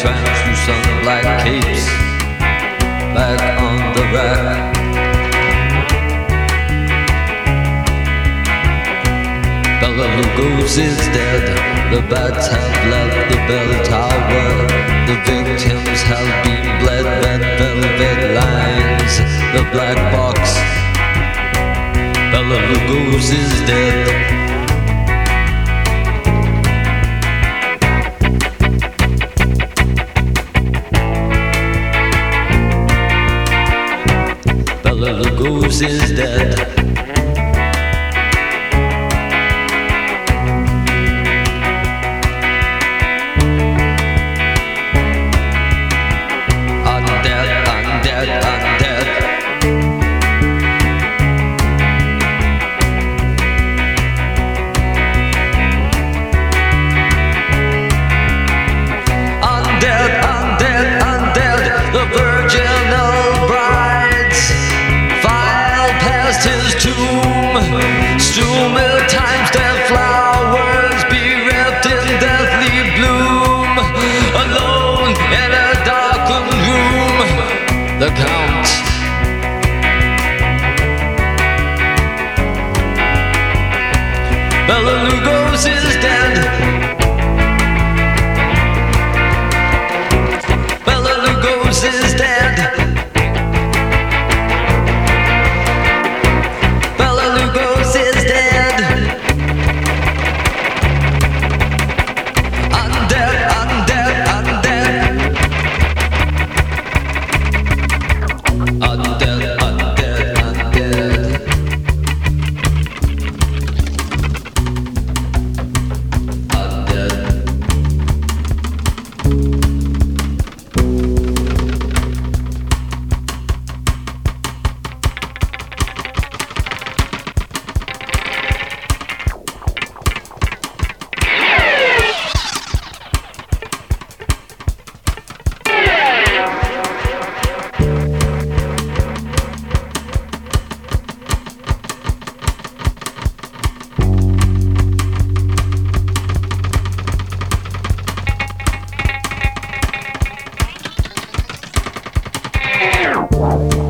translucent black capes back on the rack. Bella Lugos is dead. The bats have left the bell tower. The victims have been bled. Red velvet lines. The black box. Bella Lugos is dead. sisters. Bela Lugosi's dead. Música